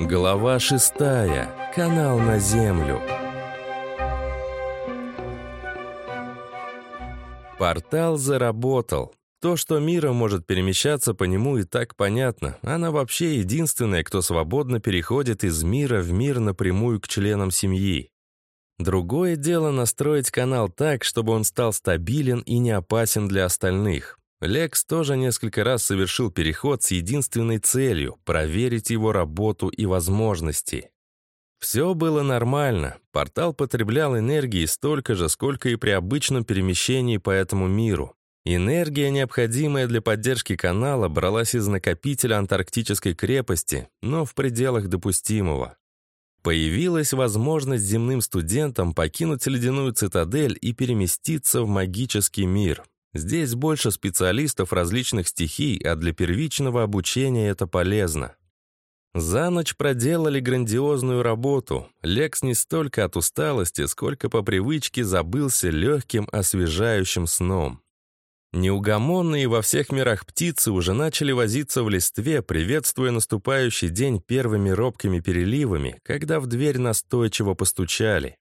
Глава шестая. Канал на землю. Портал заработал. То, что Мира может перемещаться по нему, и так понятно. Она вообще единственная, кто свободно переходит из мира в мир напрямую к членам семьи. Другое дело настроить канал так, чтобы он стал стабилен и не опасен для остальных. Лекс тоже несколько раз совершил переход с единственной целью — проверить его работу и возможности. Все было нормально. Портал потреблял энергии столько же, сколько и при обычном перемещении по этому миру. Энергия, необходимая для поддержки канала, бралась из накопителя антарктической крепости, но в пределах допустимого. Появилась возможность земным студентам покинуть ледяную цитадель и переместиться в магический мир. Здесь больше специалистов различных стихий, а для первичного обучения это полезно. За ночь проделали грандиозную работу. Лекс не столько от усталости, сколько по привычке забылся легким освежающим сном. Неугомонные во всех мирах птицы уже начали возиться в листве, приветствуя наступающий день первыми робкими переливами, когда в дверь настойчиво постучали.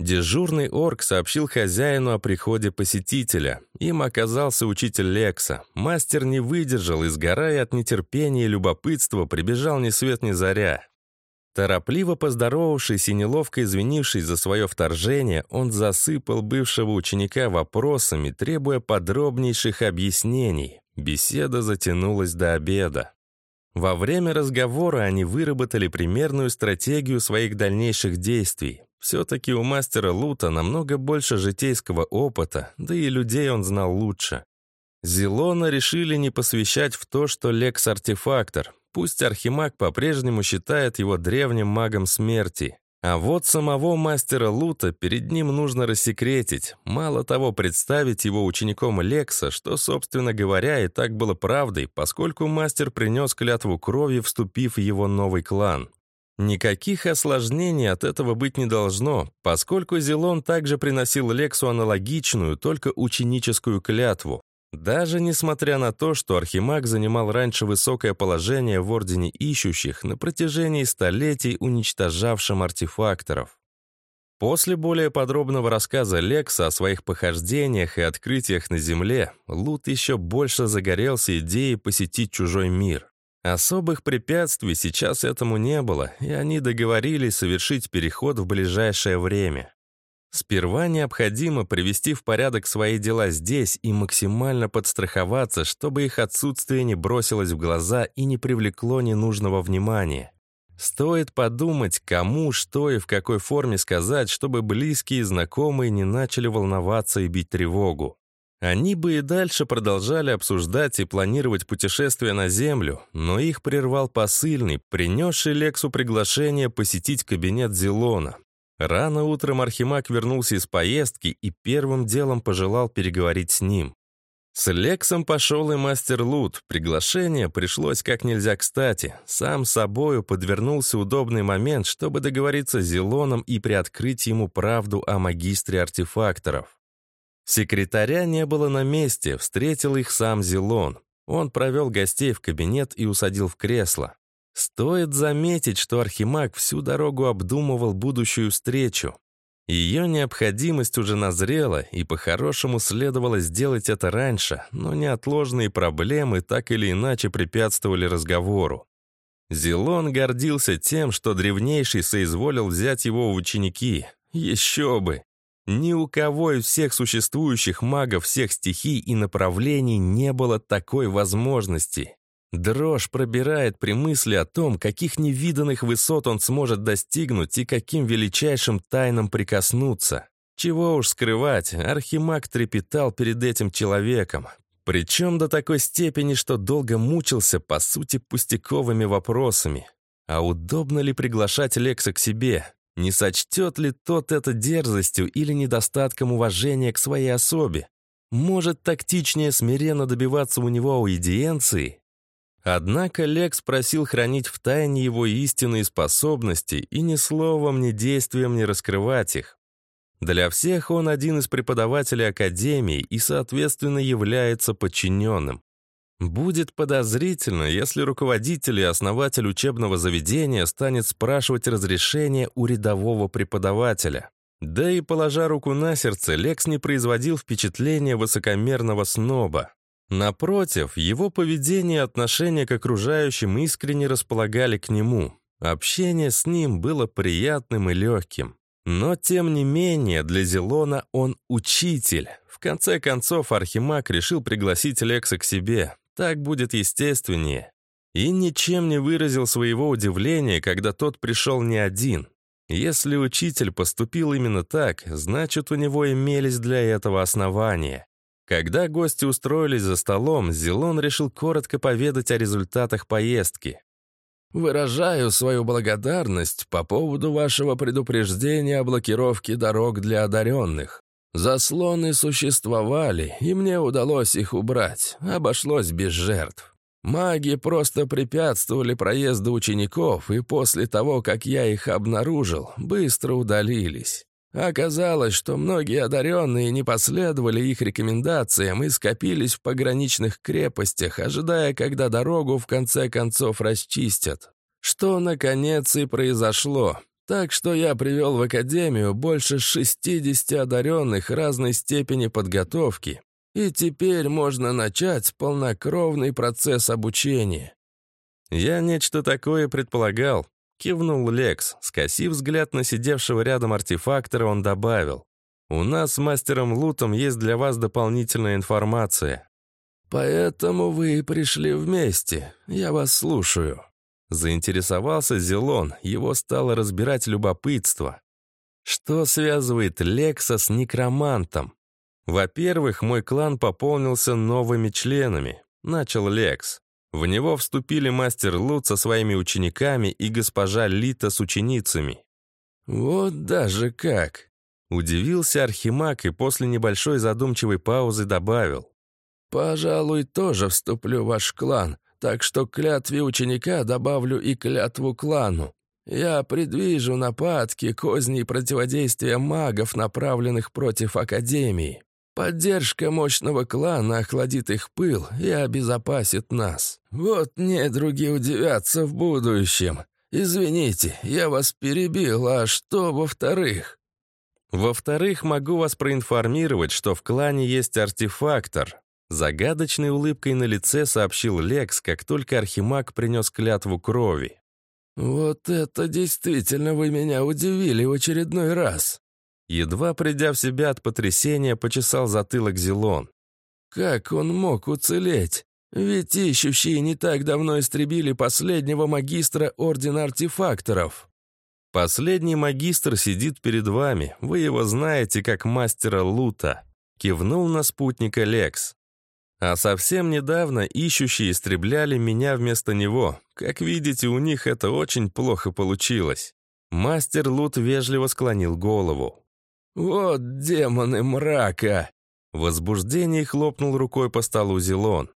Дежурный орк сообщил хозяину о приходе посетителя. Им оказался учитель Лекса. Мастер не выдержал и, сгорая от нетерпения и любопытства, прибежал ни свет ни заря. Торопливо поздоровавшись и неловко извинившись за свое вторжение, он засыпал бывшего ученика вопросами, требуя подробнейших объяснений. Беседа затянулась до обеда. Во время разговора они выработали примерную стратегию своих дальнейших действий. Все-таки у мастера Лута намного больше житейского опыта, да и людей он знал лучше. Зелона решили не посвящать в то, что Лекс — артефактор. Пусть Архимаг по-прежнему считает его древним магом смерти. А вот самого мастера Лута перед ним нужно рассекретить. Мало того, представить его учеником Лекса, что, собственно говоря, и так было правдой, поскольку мастер принес клятву крови, вступив в его новый клан. Никаких осложнений от этого быть не должно, поскольку Зелон также приносил Лексу аналогичную, только ученическую клятву. Даже несмотря на то, что Архимаг занимал раньше высокое положение в Ордене Ищущих на протяжении столетий уничтожавшим артефакторов. После более подробного рассказа Лекса о своих похождениях и открытиях на Земле, Лут еще больше загорелся идеей посетить чужой мир. Особых препятствий сейчас этому не было, и они договорились совершить переход в ближайшее время. Сперва необходимо привести в порядок свои дела здесь и максимально подстраховаться, чтобы их отсутствие не бросилось в глаза и не привлекло ненужного внимания. Стоит подумать, кому, что и в какой форме сказать, чтобы близкие и знакомые не начали волноваться и бить тревогу. Они бы и дальше продолжали обсуждать и планировать путешествие на Землю, но их прервал посыльный, принесший Лексу приглашение посетить кабинет Зелона. Рано утром Архимаг вернулся из поездки и первым делом пожелал переговорить с ним. С Лексом пошел и мастер Лут. Приглашение пришлось как нельзя кстати. Сам собою подвернулся удобный момент, чтобы договориться с Зелоном и приоткрыть ему правду о магистре артефакторов. Секретаря не было на месте, встретил их сам Зелон. Он провел гостей в кабинет и усадил в кресло. Стоит заметить, что Архимаг всю дорогу обдумывал будущую встречу. Ее необходимость уже назрела, и по-хорошему следовало сделать это раньше, но неотложные проблемы так или иначе препятствовали разговору. Зелон гордился тем, что древнейший соизволил взять его в ученики. Еще бы! Ни у кого из всех существующих магов всех стихий и направлений не было такой возможности. Дрожь пробирает при мысли о том, каких невиданных высот он сможет достигнуть и каким величайшим тайнам прикоснуться. Чего уж скрывать, Архимаг трепетал перед этим человеком. Причем до такой степени, что долго мучился, по сути, пустяковыми вопросами. А удобно ли приглашать Лекса к себе? Не сочтет ли тот это дерзостью или недостатком уважения к своей особе? Может, тактичнее смиренно добиваться у него аудиенции? Однако Лекс просил хранить в тайне его истинные способности и ни словом, ни действием не раскрывать их. Для всех он один из преподавателей Академии и, соответственно, является подчиненным. Будет подозрительно, если руководитель и основатель учебного заведения станет спрашивать разрешение у рядового преподавателя. Да и, положа руку на сердце, Лекс не производил впечатления высокомерного сноба. Напротив, его поведение и отношение к окружающим искренне располагали к нему. Общение с ним было приятным и легким. Но, тем не менее, для Зелона он учитель. В конце концов, Архимаг решил пригласить Лекса к себе. Так будет естественнее. И ничем не выразил своего удивления, когда тот пришел не один. Если учитель поступил именно так, значит, у него имелись для этого основания. Когда гости устроились за столом, Зелон решил коротко поведать о результатах поездки. «Выражаю свою благодарность по поводу вашего предупреждения о блокировке дорог для одаренных. Заслоны существовали, и мне удалось их убрать. Обошлось без жертв. Маги просто препятствовали проезду учеников, и после того, как я их обнаружил, быстро удалились. Оказалось, что многие одаренные не последовали их рекомендациям и скопились в пограничных крепостях, ожидая, когда дорогу в конце концов расчистят. Что, наконец, и произошло. Так что я привел в Академию больше 60 одаренных разной степени подготовки, и теперь можно начать полнокровный процесс обучения. Я нечто такое предполагал, кивнул Лекс. Скосив взгляд на сидевшего рядом артефактора, он добавил. «У нас с мастером Лутом есть для вас дополнительная информация». «Поэтому вы и пришли вместе. Я вас слушаю». Заинтересовался Зелон, его стало разбирать любопытство. Что связывает Лекса с некромантом? «Во-первых, мой клан пополнился новыми членами», — начал Лекс. В него вступили мастер Лут со своими учениками и госпожа Лита с ученицами. «Вот даже как!» Удивился Архимаг и после небольшой задумчивой паузы добавил. «Пожалуй, тоже вступлю в ваш клан, так что к клятве ученика добавлю и клятву клану. Я предвижу нападки, козни и противодействия магов, направленных против Академии. Поддержка мощного клана охладит их пыл и обезопасит нас. Вот недруги удивятся в будущем. Извините, я вас перебил, а что во-вторых? Во-вторых, могу вас проинформировать, что в клане есть артефактор. Загадочной улыбкой на лице сообщил Лекс, как только Архимаг принес клятву крови. «Вот это действительно вы меня удивили в очередной раз!» Едва придя в себя от потрясения, почесал затылок Зелон. «Как он мог уцелеть? Ведь ищущие не так давно истребили последнего магистра Ордена Артефакторов». «Последний магистр сидит перед вами, вы его знаете как мастера лута», кивнул на спутника Лекс. А совсем недавно ищущие истребляли меня вместо него. Как видите, у них это очень плохо получилось. Мастер Лут вежливо склонил голову. «Вот демоны мрака!» В возбуждении хлопнул рукой по столу Зелон.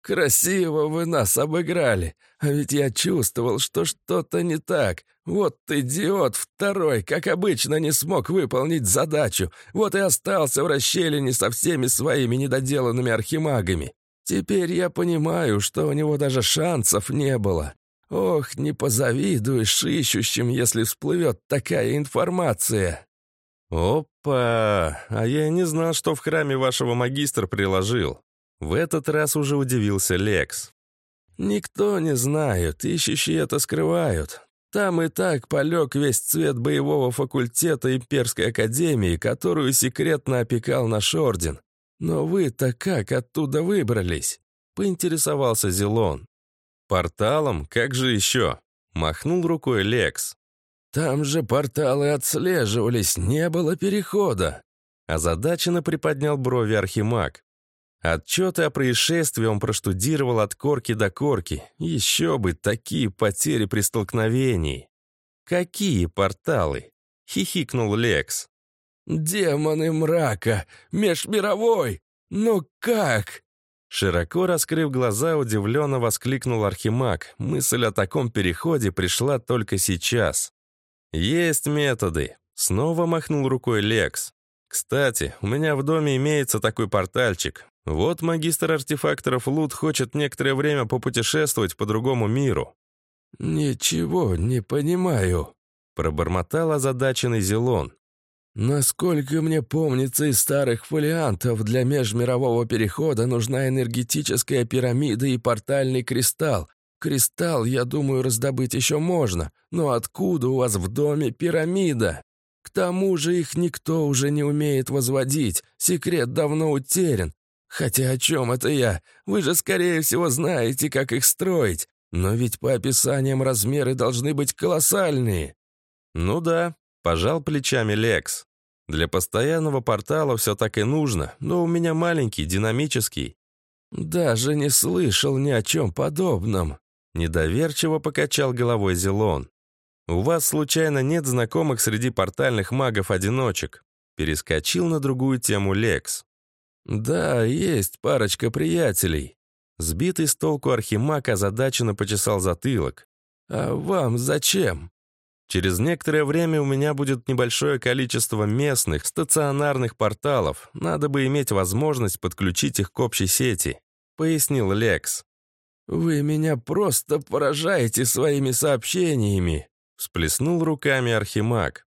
«Красиво вы нас обыграли, а ведь я чувствовал, что что-то не так. Вот идиот второй, как обычно, не смог выполнить задачу, вот и остался в расщелине со всеми своими недоделанными архимагами. Теперь я понимаю, что у него даже шансов не было. Ох, не позавидуешь ищущим, если всплывет такая информация». «Опа! А я не знал, что в храме вашего магистра приложил». В этот раз уже удивился Лекс. «Никто не знает, ищущие это скрывают. Там и так полег весь цвет боевого факультета Имперской Академии, которую секретно опекал наш орден. Но вы-то как оттуда выбрались?» — поинтересовался Зелон. «Порталом? Как же еще?» — махнул рукой Лекс. Там же порталы отслеживались, не было перехода. Озадаченно приподнял брови Архимаг. Отчеты о происшествии он проштудировал от корки до корки. Еще бы, такие потери при столкновении. «Какие порталы?» — хихикнул Лекс. «Демоны мрака! Межмировой! Ну как?» Широко раскрыв глаза, удивленно воскликнул Архимаг. Мысль о таком переходе пришла только сейчас. «Есть методы», — снова махнул рукой Лекс. «Кстати, у меня в доме имеется такой портальчик. Вот магистр артефакторов Лут хочет некоторое время попутешествовать по другому миру». «Ничего не понимаю», — пробормотал озадаченный Зелон. «Насколько мне помнится из старых фолиантов, для межмирового перехода нужна энергетическая пирамида и портальный кристалл. Кристалл, я думаю, раздобыть еще можно, но откуда у вас в доме пирамида? К тому же их никто уже не умеет возводить, секрет давно утерян. Хотя о чем это я? Вы же, скорее всего, знаете, как их строить. Но ведь по описаниям размеры должны быть колоссальные». «Ну да», — пожал плечами Лекс. «Для постоянного портала все так и нужно, но у меня маленький, динамический». «Даже не слышал ни о чем подобном», — недоверчиво покачал головой Зелон. «У вас, случайно, нет знакомых среди портальных магов-одиночек?» Перескочил на другую тему Лекс. «Да, есть парочка приятелей». Сбитый с толку архимаг озадаченно почесал затылок. «А вам зачем?» «Через некоторое время у меня будет небольшое количество местных, стационарных порталов. Надо бы иметь возможность подключить их к общей сети», — пояснил Лекс. «Вы меня просто поражаете своими сообщениями», — всплеснул руками архимаг.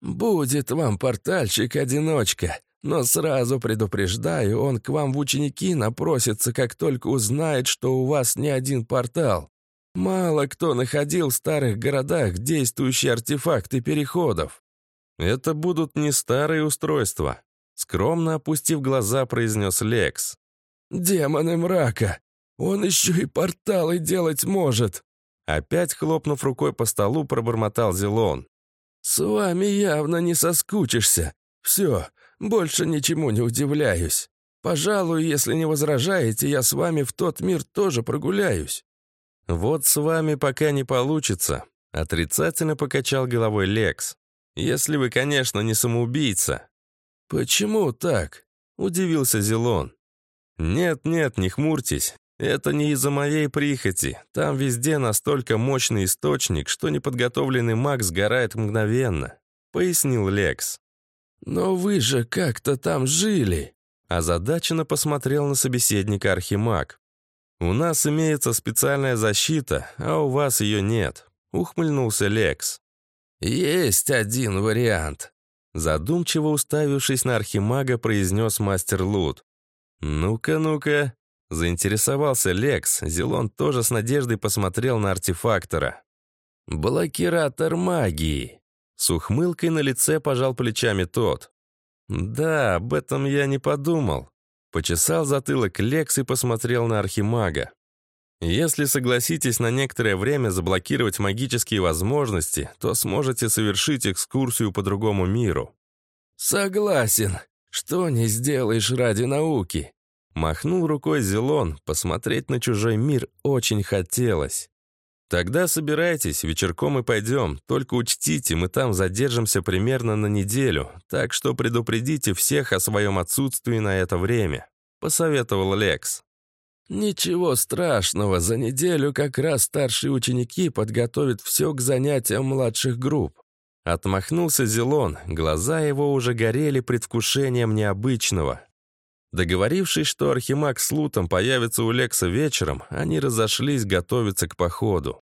«Будет вам портальщик-одиночка. Но сразу предупреждаю, он к вам в ученики напросится, как только узнает, что у вас не один портал. Мало кто находил в старых городах действующие артефакты переходов. Это будут не старые устройства, скромно опустив глаза, произнес Лекс. Демоны мрака! Он еще и порталы делать может!» Опять хлопнув рукой по столу, пробормотал Зелон. «С вами явно не соскучишься. Все, больше ничему не удивляюсь. Пожалуй, если не возражаете, я с вами в тот мир тоже прогуляюсь». «Вот с вами пока не получится», — отрицательно покачал головой Лекс. «Если вы, конечно, не самоубийца». «Почему так?» — удивился Зелон. «Нет-нет, не хмурьтесь. Это не из-за моей прихоти. Там везде настолько мощный источник, что неподготовленный маг сгорает мгновенно», — пояснил Лекс. «Но вы же как-то там жили!» Озадаченно посмотрел на собеседника Архимаг. «У нас имеется специальная защита, а у вас ее нет», — ухмыльнулся Лекс. «Есть один вариант», — задумчиво уставившись на Архимага, произнес мастер Лут. «Ну-ка, ну-ка», — заинтересовался Лекс. Зелон тоже с надеждой посмотрел на артефактора. «Блокиратор магии», с ухмылкой на лице пожал плечами тот. «Да, об этом я не подумал». Почесал затылок Лекс и посмотрел на Архимага. «Если согласитесь на некоторое время заблокировать магические возможности, то сможете совершить экскурсию по другому миру». «Согласен. Что не сделаешь ради науки?» Махнул рукой Зелон, посмотреть на чужой мир очень хотелось. «Тогда собирайтесь, вечерком и пойдем. Только учтите, мы там задержимся примерно на неделю, так что предупредите всех о своем отсутствии на это время», — посоветовал Лекс. «Ничего страшного, за неделю как раз старшие ученики подготовят все к занятиям младших групп». Отмахнулся Зелон, глаза его уже горели предвкушением необычного. Договорившись, что Архимаг с Лутом появится у Лекса вечером, они разошлись готовиться к походу.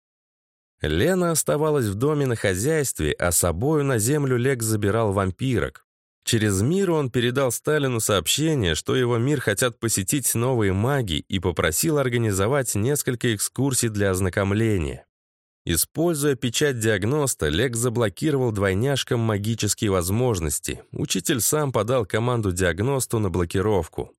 Лена оставалась в доме на хозяйстве, а собою на землю Лекс забирал вампирок. Через мир он передал Сталину сообщение, что его мир хотят посетить новые маги и попросил организовать несколько экскурсий для ознакомления. Используя печать диагноста, Лекс заблокировал двойняшкам магические возможности. Учитель сам подал команду диагносту на блокировку.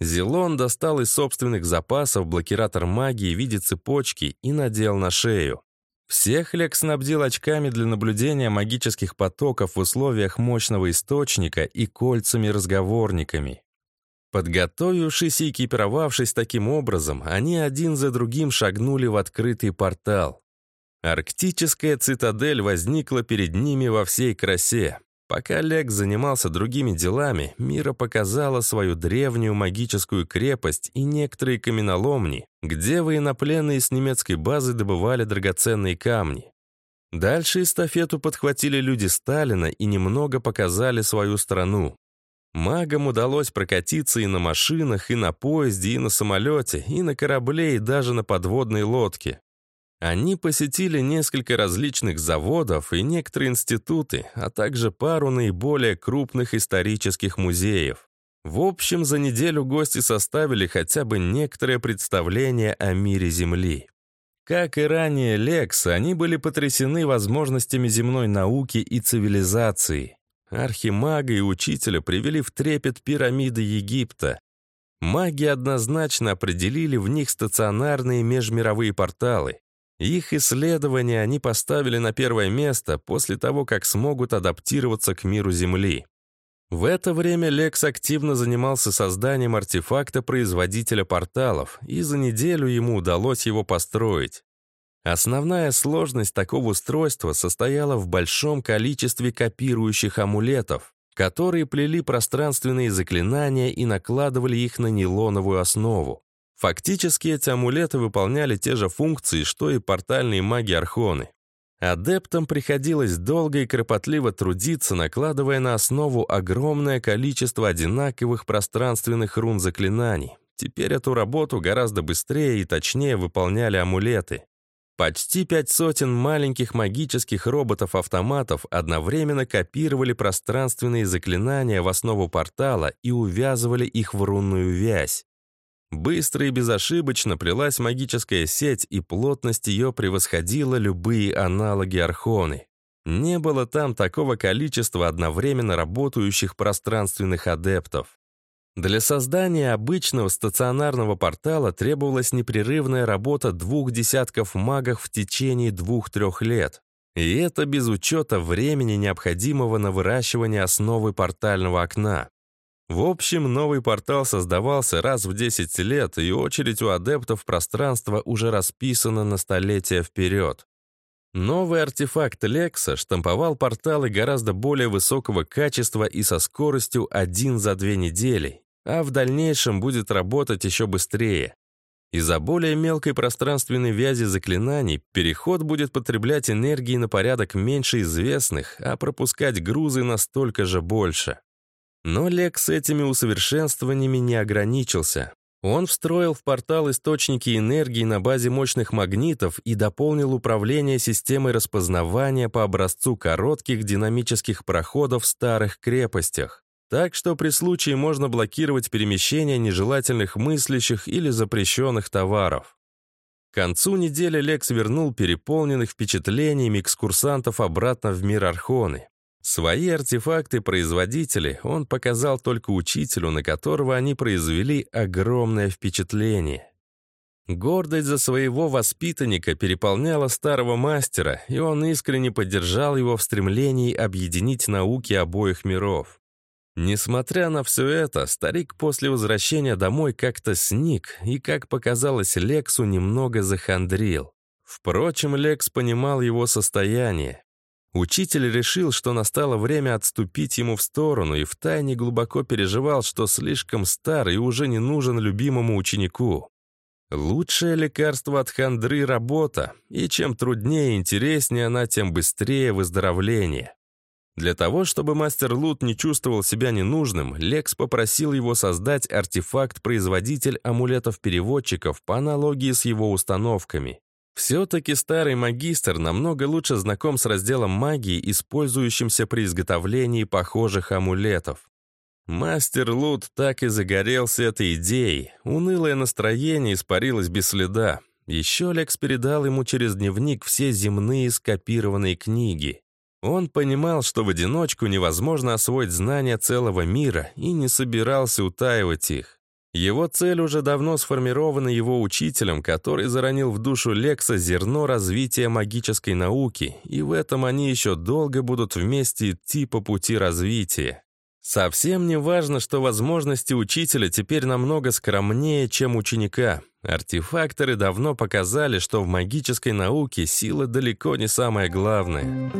Зелон достал из собственных запасов блокиратор магии в виде цепочки и надел на шею. Всех Лек снабдил очками для наблюдения магических потоков в условиях мощного источника и кольцами-разговорниками. Подготовившись и экипировавшись таким образом, они один за другим шагнули в открытый портал. Арктическая цитадель возникла перед ними во всей красе. Пока Лек занимался другими делами, Мира показала свою древнюю магическую крепость и некоторые каменоломни, где военнопленные с немецкой базы добывали драгоценные камни. Дальше эстафету подхватили люди Сталина и немного показали свою страну. Магам удалось прокатиться и на машинах, и на поезде, и на самолете, и на корабле, и даже на подводной лодке. Они посетили несколько различных заводов и некоторые институты, а также пару наиболее крупных исторических музеев. В общем, за неделю гости составили хотя бы некоторое представление о мире Земли. Как и ранее Лекс, они были потрясены возможностями земной науки и цивилизации. Архимага и учителя привели в трепет пирамиды Египта. Маги однозначно определили в них стационарные межмировые порталы. Их исследования они поставили на первое место после того, как смогут адаптироваться к миру Земли. В это время Лекс активно занимался созданием артефакта производителя порталов, и за неделю ему удалось его построить. Основная сложность такого устройства состояла в большом количестве копирующих амулетов, которые плели пространственные заклинания и накладывали их на нейлоновую основу. Фактически эти амулеты выполняли те же функции, что и портальные маги Архоны. Адептам приходилось долго и кропотливо трудиться, накладывая на основу огромное количество одинаковых пространственных рун заклинаний. Теперь эту работу гораздо быстрее и точнее выполняли амулеты. Почти пять сотен маленьких магических роботов-автоматов одновременно копировали пространственные заклинания в основу портала и увязывали их в рунную вязь. Быстро и безошибочно плелась магическая сеть, и плотность ее превосходила любые аналоги Архоны. Не было там такого количества одновременно работающих пространственных адептов. Для создания обычного стационарного портала требовалась непрерывная работа двух десятков магов в течение двух-трех лет. И это без учета времени, необходимого на выращивание основы портального окна. В общем, новый портал создавался раз в 10 лет, и очередь у адептов пространства уже расписана на столетия вперед. Новый артефакт Лекса штамповал порталы гораздо более высокого качества и со скоростью один за две недели, а в дальнейшем будет работать еще быстрее. Из-за более мелкой пространственной вязи заклинаний переход будет потреблять энергии на порядок меньше известных, а пропускать грузы настолько же больше. Но Лекс этими усовершенствованиями не ограничился. Он встроил в портал источники энергии на базе мощных магнитов и дополнил управление системой распознавания по образцу коротких динамических проходов в старых крепостях. Так что при случае можно блокировать перемещение нежелательных мыслящих или запрещенных товаров. К концу недели Лекс вернул переполненных впечатлениями экскурсантов обратно в мир Архоны. Свои артефакты-производители он показал только учителю, на которого они произвели огромное впечатление. Гордость за своего воспитанника переполняла старого мастера, и он искренне поддержал его в стремлении объединить науки обоих миров. Несмотря на все это, старик после возвращения домой как-то сник и, как показалось Лексу, немного захандрил. Впрочем, Лекс понимал его состояние. Учитель решил, что настало время отступить ему в сторону и втайне глубоко переживал, что слишком стар и уже не нужен любимому ученику. Лучшее лекарство от хандры — работа, и чем труднее и интереснее она, тем быстрее выздоровление. Для того, чтобы мастер Лут не чувствовал себя ненужным, Лекс попросил его создать артефакт-производитель амулетов-переводчиков по аналогии с его установками. Все-таки старый магистр намного лучше знаком с разделом магии, использующимся при изготовлении похожих амулетов. Мастер Лут так и загорелся этой идеей. Унылое настроение испарилось без следа. Еще Лекс передал ему через дневник все земные скопированные книги. Он понимал, что в одиночку невозможно освоить знания целого мира и не собирался утаивать их. Его цель уже давно сформирована его учителем, который заронил в душу Лекса зерно развития магической науки, и в этом они еще долго будут вместе идти по пути развития. Совсем не важно, что возможности учителя теперь намного скромнее, чем ученика. Артефакторы давно показали, что в магической науке сила далеко не самое главное.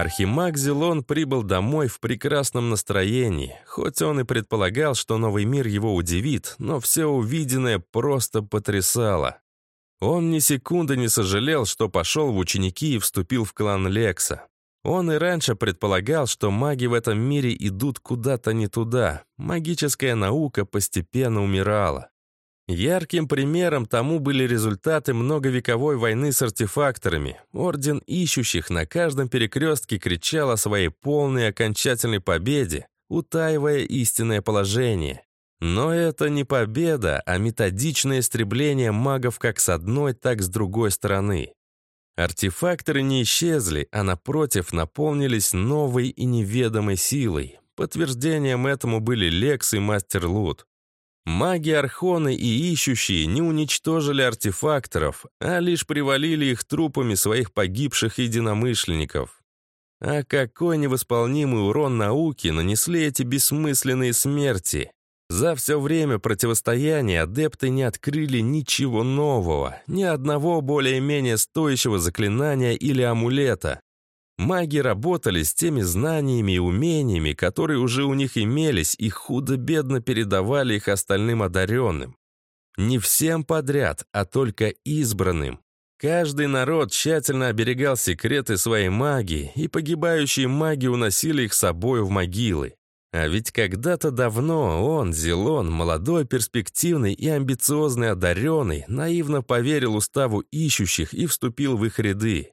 Архимаг Зелон прибыл домой в прекрасном настроении, хоть он и предполагал, что новый мир его удивит, но все увиденное просто потрясало. Он ни секунды не сожалел, что пошел в ученики и вступил в клан Лекса. Он и раньше предполагал, что маги в этом мире идут куда-то не туда. Магическая наука постепенно умирала. Ярким примером тому были результаты многовековой войны с артефакторами. Орден ищущих на каждом перекрестке кричал о своей полной окончательной победе, утаивая истинное положение. Но это не победа, а методичное истребление магов как с одной, так с другой стороны. Артефакторы не исчезли, а напротив наполнились новой и неведомой силой. Подтверждением этому были Лекс и Мастер Лут. Маги Архоны и Ищущие не уничтожили артефакторов, а лишь привалили их трупами своих погибших единомышленников. А какой невосполнимый урон науке нанесли эти бессмысленные смерти? За все время противостояния адепты не открыли ничего нового, ни одного более-менее стоящего заклинания или амулета. Маги работали с теми знаниями и умениями, которые уже у них имелись, и худо-бедно передавали их остальным одаренным. Не всем подряд, а только избранным. Каждый народ тщательно оберегал секреты своей магии, и погибающие маги уносили их с собой в могилы. А ведь когда-то давно он, Зелон, молодой, перспективный и амбициозный одаренный, наивно поверил уставу ищущих и вступил в их ряды.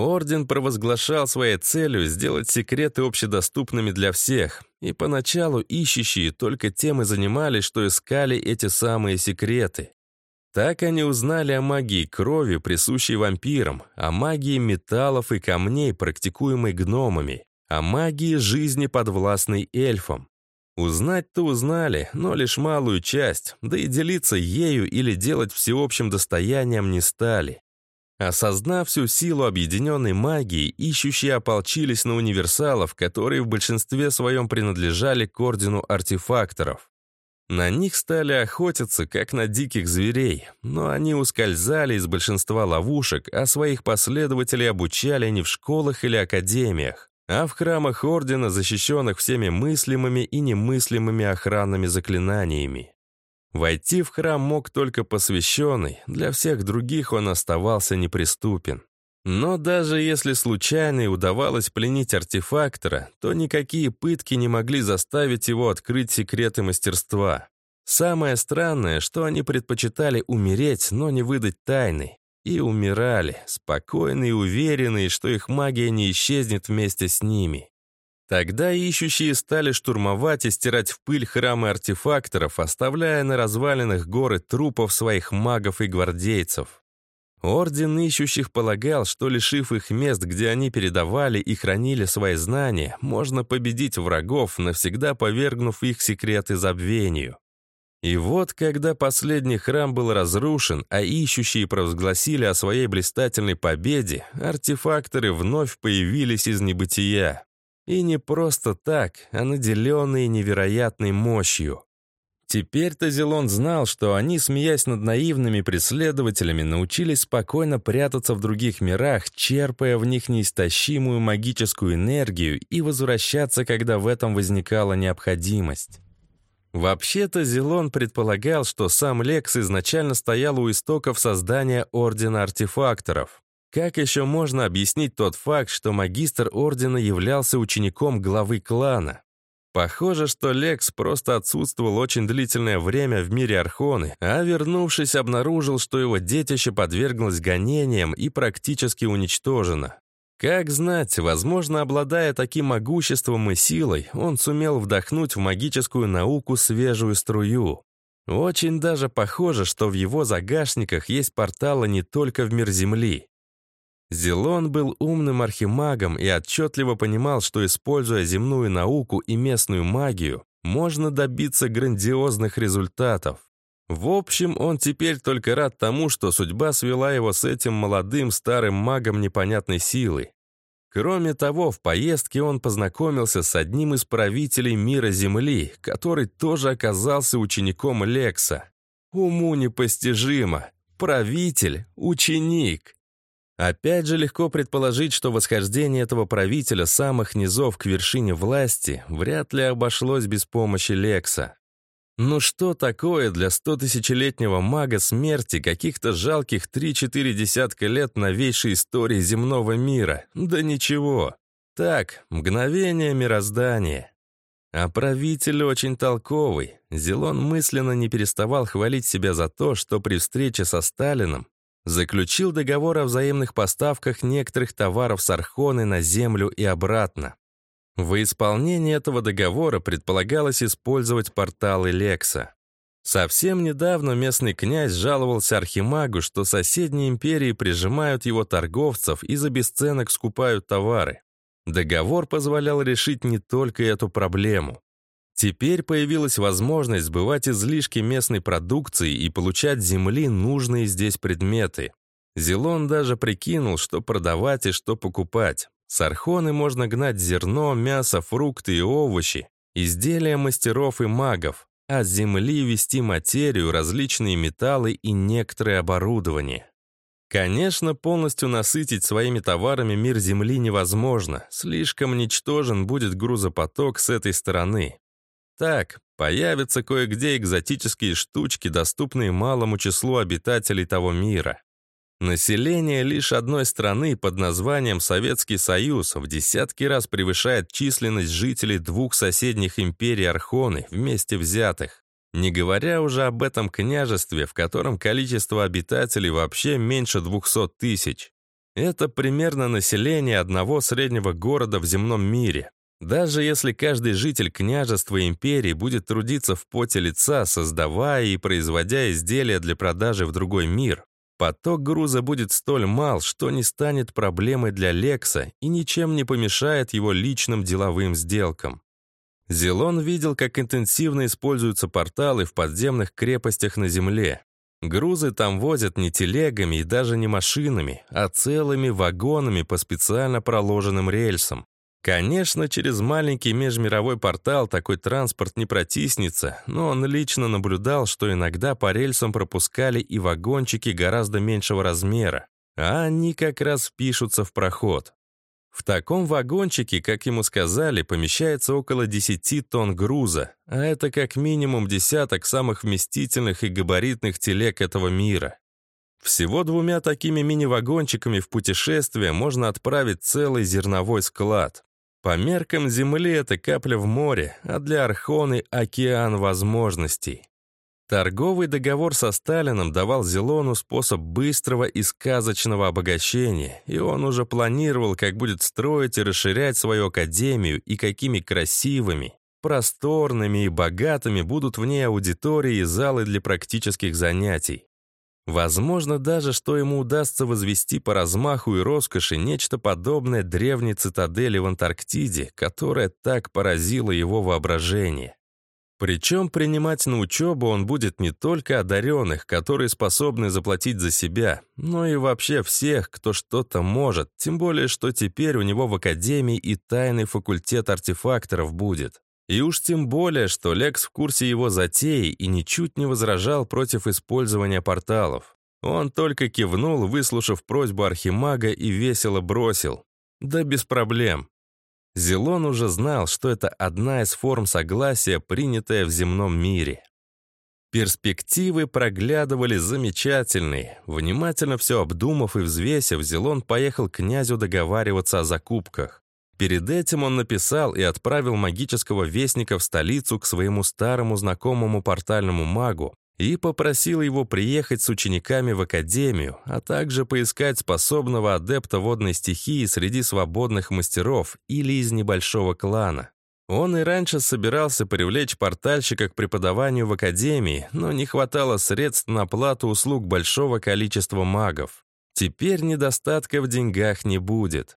Орден провозглашал своей целью сделать секреты общедоступными для всех, и поначалу ищущие только тем и занимались, что искали эти самые секреты. Так они узнали о магии крови, присущей вампирам, о магии металлов и камней, практикуемой гномами, о магии жизни подвластной эльфам. Узнать-то узнали, но лишь малую часть, да и делиться ею или делать всеобщим достоянием не стали. Осознав всю силу объединенной магии, ищущие ополчились на универсалов, которые в большинстве своем принадлежали к ордену артефакторов. На них стали охотиться, как на диких зверей, но они ускользали из большинства ловушек, а своих последователей обучали не в школах или академиях а в храмах Ордена, защищенных всеми мыслимыми и немыслимыми охранными заклинаниями. Войти в храм мог только посвященный, для всех других он оставался неприступен. Но даже если случайно удавалось пленить артефактора, то никакие пытки не могли заставить его открыть секреты мастерства. Самое странное, что они предпочитали умереть, но не выдать тайны. И умирали, спокойные и уверенные, что их магия не исчезнет вместе с ними. Тогда ищущие стали штурмовать и стирать в пыль храмы артефакторов, оставляя на развалинах горы трупов своих магов и гвардейцев. Орден ищущих полагал, что, лишив их мест, где они передавали и хранили свои знания, можно победить врагов, навсегда повергнув их секреты забвению. И вот, когда последний храм был разрушен, а ищущие провозгласили о своей блистательной победе, артефакторы вновь появились из небытия. И не просто так, а наделенные невероятной мощью. Теперь-то Зелон знал, что они, смеясь над наивными преследователями, научились спокойно прятаться в других мирах, черпая в них неистощимую магическую энергию и возвращаться, когда в этом возникала необходимость. Вообще-то Зелон предполагал, что сам Лекс изначально стоял у истоков создания Ордена Артефакторов. Как еще можно объяснить тот факт, что магистр Ордена являлся учеником главы клана? Похоже, что Лекс просто отсутствовал очень длительное время в мире Архоны, а вернувшись, обнаружил, что его детище подверглось гонениям и практически уничтожено. Как знать, возможно, обладая таким могуществом и силой, он сумел вдохнуть в магическую науку свежую струю. Очень даже похоже, что в его загашниках есть порталы не только в мир Земли. Зелон был умным архимагом и отчетливо понимал, что, используя земную науку и местную магию, можно добиться грандиозных результатов. В общем, он теперь только рад тому, что судьба свела его с этим молодым старым магом непонятной силы. Кроме того, в поездке он познакомился с одним из правителей мира Земли, который тоже оказался учеником Лекса. Уму непостижимо. Правитель, ученик. Опять же легко предположить, что восхождение этого правителя самых низов к вершине власти вряд ли обошлось без помощи Лекса. Ну что такое для стотысячелетнего мага смерти каких-то жалких 3-4 десятка лет новейшей истории земного мира? Да ничего. Так, мгновение мироздания. А правитель очень толковый. Зелон мысленно не переставал хвалить себя за то, что при встрече со Сталином заключил договор о взаимных поставках некоторых товаров с Архоны на землю и обратно. В исполнении этого договора предполагалось использовать порталы Лекса. Совсем недавно местный князь жаловался Архимагу, что соседние империи прижимают его торговцев и за бесценок скупают товары. Договор позволял решить не только эту проблему. Теперь появилась возможность сбывать излишки местной продукции и получать земли нужные здесь предметы. Зелон даже прикинул, что продавать и что покупать. С Архоны можно гнать зерно, мясо, фрукты и овощи, изделия мастеров и магов, а с Земли вести материю, различные металлы и некоторые оборудование. Конечно, полностью насытить своими товарами мир Земли невозможно, слишком ничтожен будет грузопоток с этой стороны. Так, появятся кое-где экзотические штучки, доступные малому числу обитателей того мира. Население лишь одной страны под названием Советский Союз в десятки раз превышает численность жителей двух соседних империй Архоны вместе взятых. Не говоря уже об этом княжестве, в котором количество обитателей вообще меньше 200 тысяч. Это примерно население одного среднего города в земном мире. Даже если каждый житель княжества империи будет трудиться в поте лица, создавая и производя изделия для продажи в другой мир, Поток груза будет столь мал, что не станет проблемой для Лекса и ничем не помешает его личным деловым сделкам. Зелон видел, как интенсивно используются порталы в подземных крепостях на Земле. Грузы там возят не телегами и даже не машинами, а целыми вагонами по специально проложенным рельсам. Конечно, через маленький межмировой портал такой транспорт не протиснется, но он лично наблюдал, что иногда по рельсам пропускали и вагончики гораздо меньшего размера, а они как раз впишутся в проход. В таком вагончике, как ему сказали, помещается около 10 тонн груза, а это как минимум десяток самых вместительных и габаритных телег этого мира. Всего двумя такими мини-вагончиками в путешествие можно отправить целый зерновой склад. По меркам Земли это капля в море, а для Архоны — океан возможностей. Торговый договор со Сталином давал Зелону способ быстрого и сказочного обогащения, и он уже планировал, как будет строить и расширять свою академию и какими красивыми, просторными и богатыми будут в ней аудитории и залы для практических занятий. Возможно даже, что ему удастся возвести по размаху и роскоши нечто подобное древней цитадели в Антарктиде, которая так поразила его воображение. Причем принимать на учебу он будет не только одаренных, которые способны заплатить за себя, но и вообще всех, кто что-то может, тем более, что теперь у него в Академии и тайный факультет артефакторов будет. И уж тем более, что Лекс в курсе его затеи и ничуть не возражал против использования порталов. Он только кивнул, выслушав просьбу Архимага и весело бросил. Да без проблем. Зелон уже знал, что это одна из форм согласия, принятая в земном мире. Перспективы проглядывали замечательные. Внимательно все обдумав и взвесив, Зелон поехал к князю договариваться о закупках. Перед этим он написал и отправил магического вестника в столицу к своему старому знакомому портальному магу и попросил его приехать с учениками в академию, а также поискать способного адепта водной стихии среди свободных мастеров или из небольшого клана. Он и раньше собирался привлечь портальщика к преподаванию в академии, но не хватало средств на плату услуг большого количества магов. Теперь недостатка в деньгах не будет.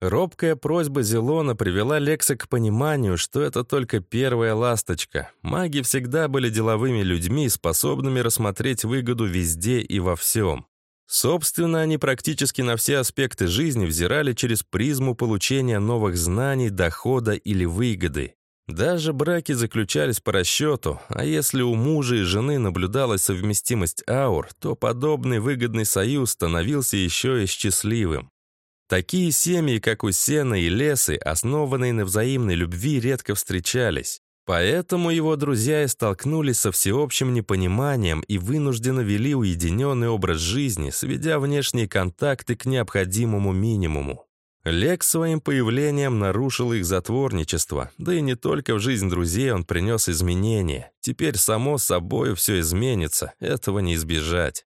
Робкая просьба Зелона привела Лекса к пониманию, что это только первая ласточка. Маги всегда были деловыми людьми, способными рассмотреть выгоду везде и во всем. Собственно, они практически на все аспекты жизни взирали через призму получения новых знаний, дохода или выгоды. Даже браки заключались по расчету, а если у мужа и жены наблюдалась совместимость аур, то подобный выгодный союз становился еще и счастливым. Такие семьи, как у Сена и Лесы, основанные на взаимной любви, редко встречались. Поэтому его друзья и столкнулись со всеобщим непониманием и вынужденно вели уединенный образ жизни, сведя внешние контакты к необходимому минимуму. Лекс своим появлением нарушил их затворничество, да и не только в жизнь друзей он принес изменения. Теперь само собой все изменится, этого не избежать.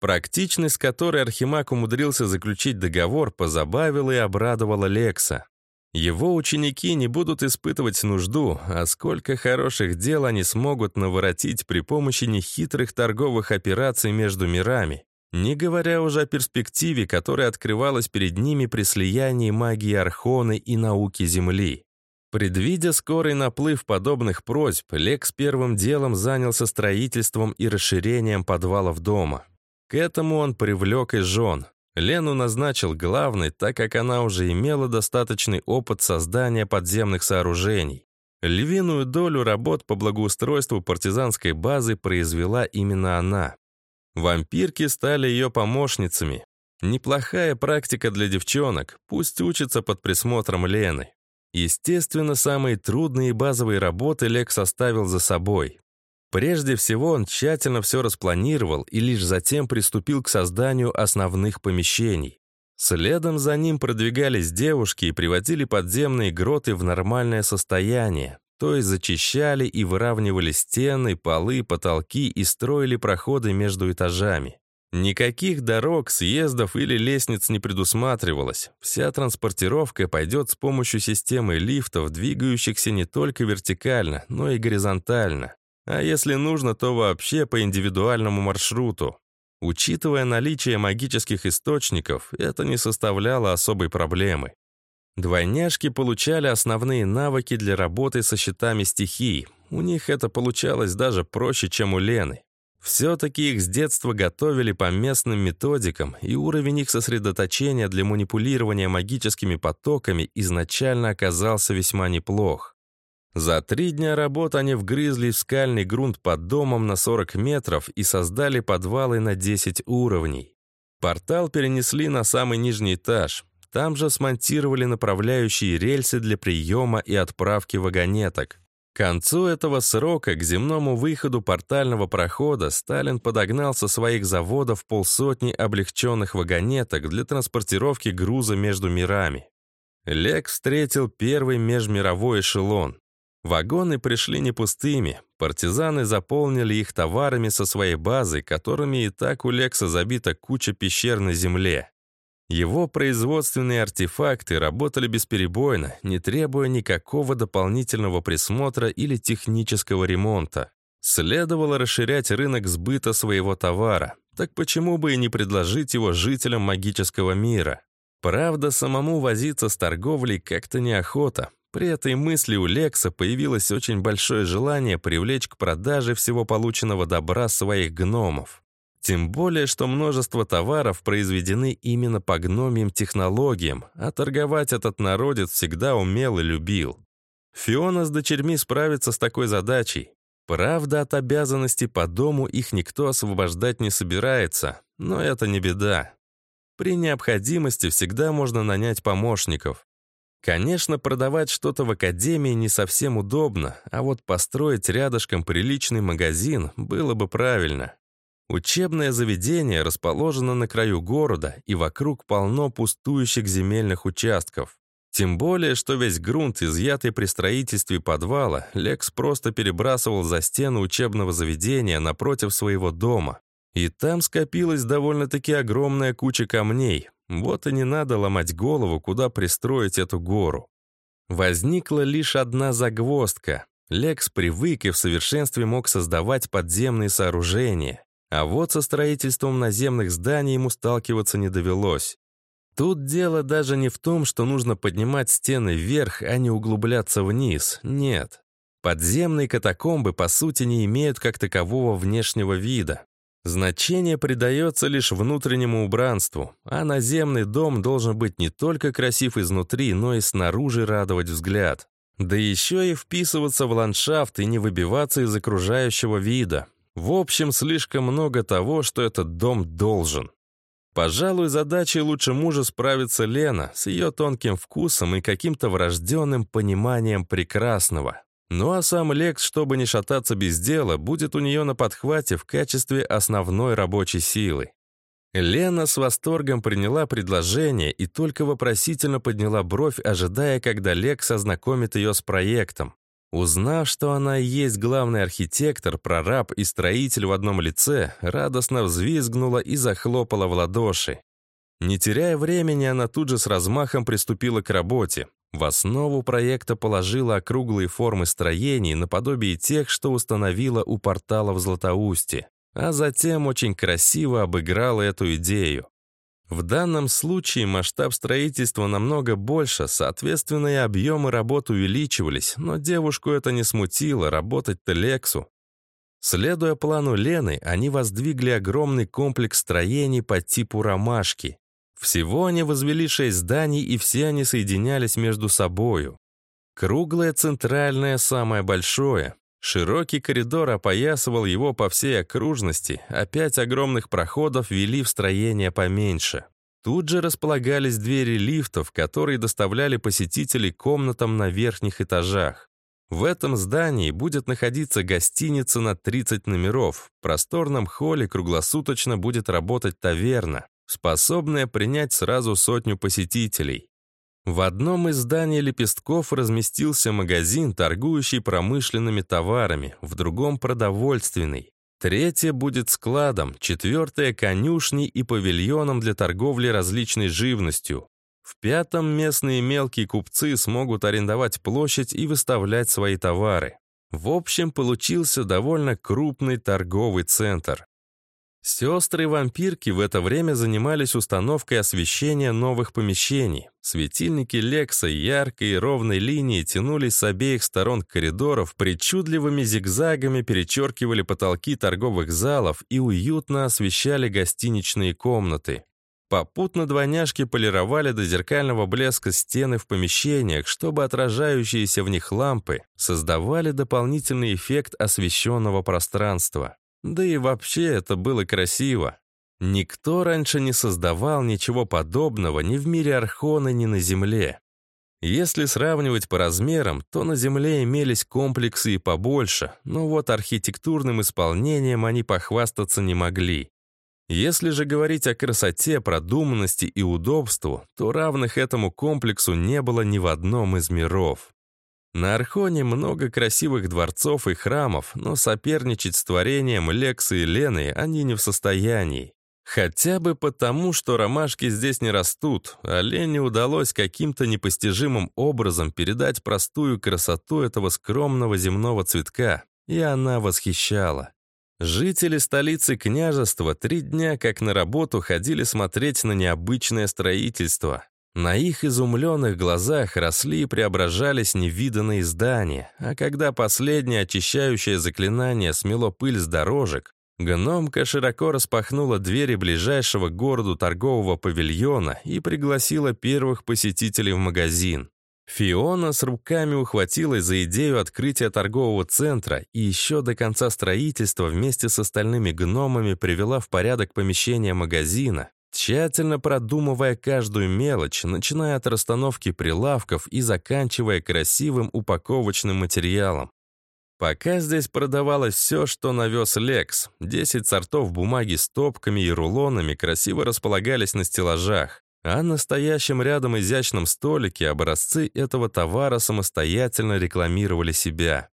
Практичность, которой Архимаг умудрился заключить договор, позабавила и обрадовала Лекса. Его ученики не будут испытывать нужду, а сколько хороших дел они смогут наворотить при помощи нехитрых торговых операций между мирами, не говоря уже о перспективе, которая открывалась перед ними при слиянии магии Архоны и науки Земли. Предвидя скорый наплыв подобных просьб, Лекс первым делом занялся строительством и расширением подвалов дома. К этому он привлек и жен. Лену назначил главной, так как она уже имела достаточный опыт создания подземных сооружений. Львиную долю работ по благоустройству партизанской базы произвела именно она. Вампирки стали ее помощницами. Неплохая практика для девчонок, пусть учатся под присмотром Лены. Естественно, самые трудные базовые работы Лекс оставил за собой. Прежде всего, он тщательно все распланировал и лишь затем приступил к созданию основных помещений. Следом за ним продвигались девушки и приводили подземные гроты в нормальное состояние, то есть зачищали и выравнивали стены, полы, потолки и строили проходы между этажами. Никаких дорог, съездов или лестниц не предусматривалось. Вся транспортировка пойдет с помощью системы лифтов, двигающихся не только вертикально, но и горизонтально. А если нужно, то вообще по индивидуальному маршруту. Учитывая наличие магических источников, это не составляло особой проблемы. Двойняшки получали основные навыки для работы со щитами стихий. У них это получалось даже проще, чем у Лены. Все-таки их с детства готовили по местным методикам, и уровень их сосредоточения для манипулирования магическими потоками изначально оказался весьма неплох. За три дня работы они вгрызли в скальный грунт под домом на 40 метров и создали подвалы на 10 уровней. Портал перенесли на самый нижний этаж. Там же смонтировали направляющие рельсы для приема и отправки вагонеток. К концу этого срока, к земному выходу портального прохода, Сталин подогнал со своих заводов полсотни облегченных вагонеток для транспортировки груза между мирами. Лек встретил первый межмировой эшелон. Вагоны пришли не пустыми. Партизаны заполнили их товарами со своей базы, которыми и так у Лекса забита куча пещер на земле. Его производственные артефакты работали бесперебойно, не требуя никакого дополнительного присмотра или технического ремонта. Следовало расширять рынок сбыта своего товара. Так почему бы и не предложить его жителям магического мира? Правда, самому возиться с торговлей как-то неохота. При этой мысли у Лекса появилось очень большое желание привлечь к продаже всего полученного добра своих гномов. Тем более, что множество товаров произведены именно по гномьим технологиям, а торговать этот народец всегда умел и любил. Фиона с дочерьми справится с такой задачей. Правда, от обязанностей по дому их никто освобождать не собирается, но это не беда. При необходимости всегда можно нанять помощников. Конечно, продавать что-то в академии не совсем удобно, а вот построить рядышком приличный магазин было бы правильно. Учебное заведение расположено на краю города, и вокруг полно пустующих земельных участков. Тем более, что весь грунт, изъятый при строительстве подвала, Лекс просто перебрасывал за стену учебного заведения напротив своего дома. И там скопилась довольно-таки огромная куча камней. Вот и не надо ломать голову, куда пристроить эту гору. Возникла лишь одна загвоздка. Лекс привык и в совершенстве мог создавать подземные сооружения. А вот со строительством наземных зданий ему сталкиваться не довелось. Тут дело даже не в том, что нужно поднимать стены вверх, а не углубляться вниз. Нет. Подземные катакомбы, по сути, не имеют как такового внешнего вида. Значение придается лишь внутреннему убранству, а наземный дом должен быть не только красив изнутри, но и снаружи радовать взгляд. Да еще и вписываться в ландшафт и не выбиваться из окружающего вида. В общем, слишком много того, что этот дом должен. Пожалуй, задачей лучше мужа справится Лена с ее тонким вкусом и каким-то врожденным пониманием прекрасного. Ну а сам Лекс, чтобы не шататься без дела, будет у нее на подхвате в качестве основной рабочей силы. Лена с восторгом приняла предложение и только вопросительно подняла бровь, ожидая, когда Лекс ознакомит ее с проектом. Узнав, что она и есть главный архитектор, прораб и строитель в одном лице, радостно взвизгнула и захлопала в ладоши. Не теряя времени, она тут же с размахом приступила к работе. В основу проекта положила округлые формы строений наподобие тех, что установила у портала в Златоусте, а затем очень красиво обыграла эту идею. В данном случае масштаб строительства намного больше, соответственно, и объемы работ увеличивались, но девушку это не смутило, работать-то Лексу. Следуя плану Лены, они воздвигли огромный комплекс строений по типу ромашки. Всего они возвели шесть зданий, и все они соединялись между собою. Круглое центральное самое большое. Широкий коридор опоясывал его по всей окружности, а пять огромных проходов вели в строение поменьше. Тут же располагались двери лифтов, которые доставляли посетителей комнатам на верхних этажах. В этом здании будет находиться гостиница на 30 номеров. В просторном холле круглосуточно будет работать таверна способная принять сразу сотню посетителей. В одном из зданий лепестков разместился магазин, торгующий промышленными товарами, в другом — продовольственный. Третье будет складом, четвертое — конюшней и павильоном для торговли различной живностью. В пятом местные мелкие купцы смогут арендовать площадь и выставлять свои товары. В общем, получился довольно крупный торговый центр. Сестры-вампирки в это время занимались установкой освещения новых помещений. Светильники Лекса яркой и ровной линией тянулись с обеих сторон коридоров, причудливыми зигзагами перечеркивали потолки торговых залов и уютно освещали гостиничные комнаты. Попутно двойняшки полировали до зеркального блеска стены в помещениях, чтобы отражающиеся в них лампы создавали дополнительный эффект освещенного пространства. Да и вообще это было красиво. Никто раньше не создавал ничего подобного ни в мире Архона, ни на Земле. Если сравнивать по размерам, то на Земле имелись комплексы и побольше, но вот архитектурным исполнением они похвастаться не могли. Если же говорить о красоте, продуманности и удобству, то равных этому комплексу не было ни в одном из миров. На Архоне много красивых дворцов и храмов, но соперничать с творением Лексы и Лены они не в состоянии. Хотя бы потому, что ромашки здесь не растут, а Лене удалось каким-то непостижимым образом передать простую красоту этого скромного земного цветка, и она восхищала. Жители столицы княжества три дня как на работу ходили смотреть на необычное строительство. На их изумленных глазах росли и преображались невиданные здания, а когда последнее очищающее заклинание смело пыль с дорожек, гномка широко распахнула двери ближайшего городу торгового павильона и пригласила первых посетителей в магазин. Фиона с руками ухватилась за идею открытия торгового центра и еще до конца строительства вместе с остальными гномами привела в порядок помещение магазина, тщательно продумывая каждую мелочь, начиная от расстановки прилавков и заканчивая красивым упаковочным материалом. Пока здесь продавалось все, что навез Лекс. 10 сортов бумаги с топками и рулонами красиво располагались на стеллажах, а на стоящем рядом изящном столике образцы этого товара самостоятельно рекламировали себя.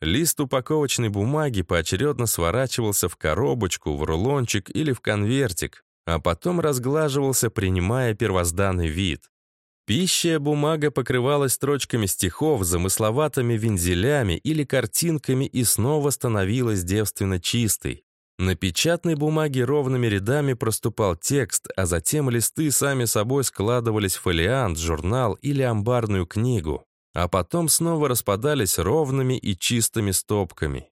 Лист упаковочной бумаги поочередно сворачивался в коробочку, в рулончик или в конвертик, а потом разглаживался, принимая первозданный вид. Пищая бумага покрывалась строчками стихов, замысловатыми вензелями или картинками и снова становилась девственно чистой. На печатной бумаге ровными рядами проступал текст, а затем листы сами собой складывались в фолиант, журнал или амбарную книгу, а потом снова распадались ровными и чистыми стопками.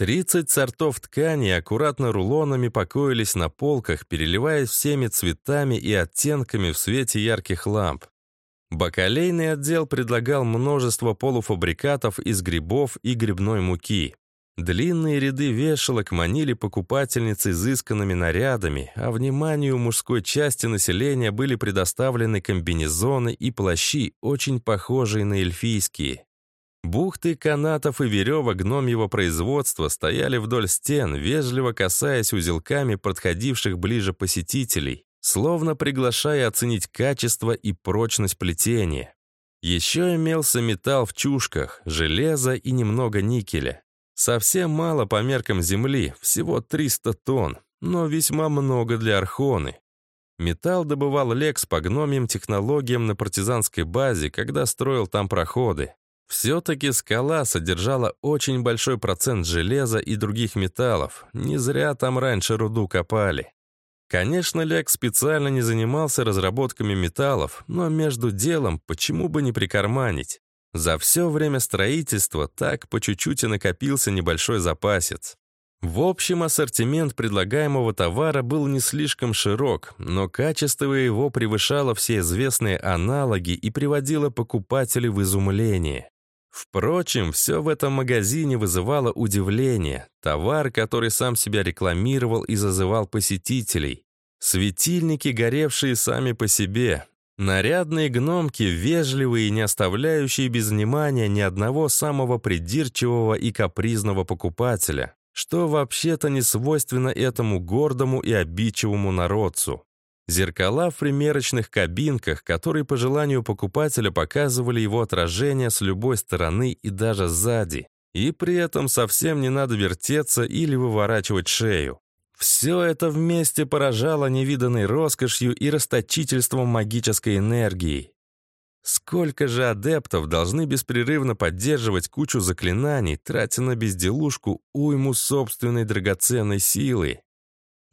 Тридцать сортов ткани аккуратно рулонами покоились на полках, переливаясь всеми цветами и оттенками в свете ярких ламп. Бакалейный отдел предлагал множество полуфабрикатов из грибов и грибной муки. Длинные ряды вешалок манили покупательниц изысканными нарядами, а вниманию мужской части населения были предоставлены комбинезоны и плащи, очень похожие на эльфийские. Бухты канатов и веревок гномьего производства стояли вдоль стен, вежливо касаясь узелками подходивших ближе посетителей, словно приглашая оценить качество и прочность плетения. Еще имелся металл в чушках, железо и немного никеля. Совсем мало по меркам Земли, всего 300 тонн, но весьма много для Архоны. Металл добывал Лекс по гномиям технологиям на партизанской базе, когда строил там проходы. Все-таки скала содержала очень большой процент железа и других металлов. Не зря там раньше руду копали. Конечно, Лекс специально не занимался разработками металлов, но между делом почему бы не прикарманить? За все время строительства так по чуть-чуть и накопился небольшой запасец. В общем, ассортимент предлагаемого товара был не слишком широк, но качество его превышало все известные аналоги и приводило покупателей в изумление. Впрочем, все в этом магазине вызывало удивление. Товар, который сам себя рекламировал и зазывал посетителей. Светильники, горевшие сами по себе. Нарядные гномки, вежливые и не оставляющие без внимания ни одного самого придирчивого и капризного покупателя, что вообще-то не свойственно этому гордому и обидчивому народцу. Зеркала в примерочных кабинках, которые по желанию покупателя показывали его отражение с любой стороны и даже сзади. И при этом совсем не надо вертеться или выворачивать шею. Все это вместе поражало невиданной роскошью и расточительством магической энергии. Сколько же адептов должны беспрерывно поддерживать кучу заклинаний, тратя на безделушку уйму собственной драгоценной силы?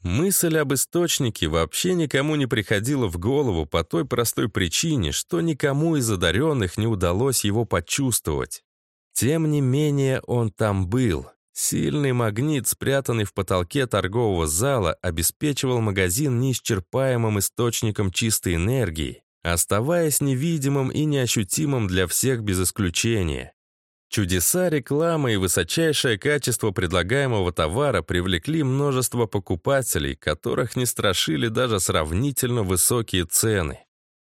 Мысль об источнике вообще никому не приходила в голову по той простой причине, что никому из одаренных не удалось его почувствовать. Тем не менее, он там был. Сильный магнит, спрятанный в потолке торгового зала, обеспечивал магазин неисчерпаемым источником чистой энергии, оставаясь невидимым и неощутимым для всех без исключения. Чудеса рекламы и высочайшее качество предлагаемого товара привлекли множество покупателей, которых не страшили даже сравнительно высокие цены.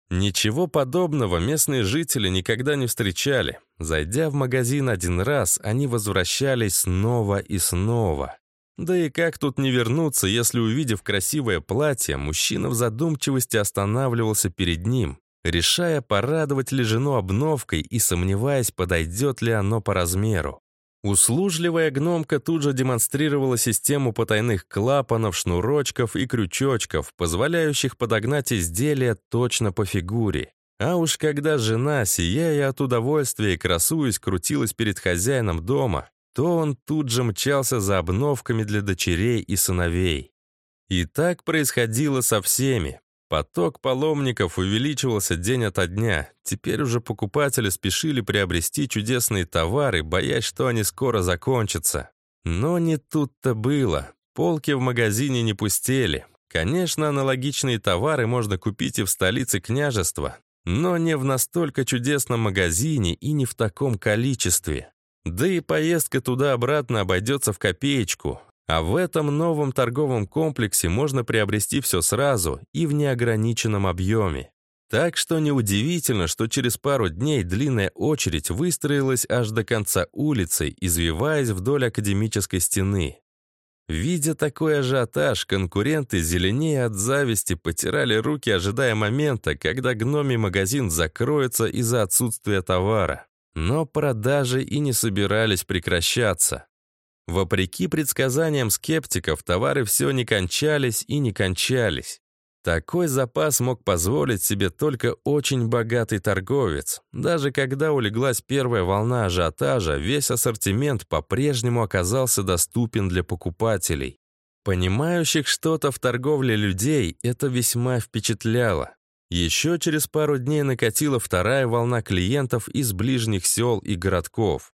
Ничего подобного местные жители никогда не встречали. Зайдя в магазин один раз, они возвращались снова и снова. Да и как тут не вернуться, если, увидев красивое платье, мужчина в задумчивости останавливался перед ним, решая, порадовать ли жену обновкой и сомневаясь, подойдет ли оно по размеру. Услужливая гномка тут же демонстрировала систему потайных клапанов, шнурочков и крючочков, позволяющих подогнать изделие точно по фигуре. А уж когда жена, сияя от удовольствия и красуясь, крутилась перед хозяином дома, то он тут же мчался за обновками для дочерей и сыновей. И так происходило со всеми. Поток паломников увеличивался день ото дня. Теперь уже покупатели спешили приобрести чудесные товары, боясь, что они скоро закончатся. Но не тут-то было. Полки в магазине не пустели. Конечно, аналогичные товары можно купить и в столице княжества, но не в настолько чудесном магазине и не в таком количестве. Да и поездка туда-обратно обойдется в копеечку, а в этом новом торговом комплексе можно приобрести все сразу и в неограниченном объеме. Так что неудивительно, что через пару дней длинная очередь выстроилась аж до конца улицы, извиваясь вдоль академической стены. Видя такой ажиотаж, конкуренты зеленее от зависти потирали руки, ожидая момента, когда гномий магазин закроется из-за отсутствия товара. Но продажи и не собирались прекращаться. Вопреки предсказаниям скептиков, товары все не кончались и не кончались. Такой запас мог позволить себе только очень богатый торговец. Даже когда улеглась первая волна ажиотажа, весь ассортимент по-прежнему оказался доступен для покупателей. Понимающих что-то в торговле людей это весьма впечатляло. Еще через пару дней накатила вторая волна клиентов из ближних сел и городков.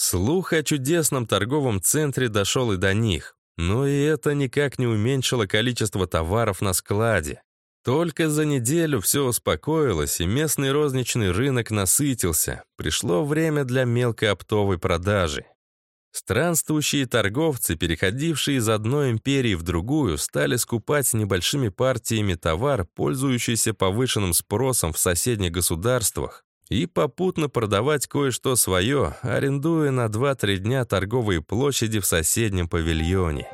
Слух о чудесном торговом центре дошел и до них, но и это никак не уменьшило количество товаров на складе. Только за неделю все успокоилось, и местный розничный рынок насытился. Пришло время для мелкой оптовой продажи. Странствующие торговцы, переходившие из одной империи в другую, стали скупать небольшими партиями товар, пользующийся повышенным спросом в соседних государствах, и попутно продавать кое-что свое, арендуя на 2-3 дня торговые площади в соседнем павильоне.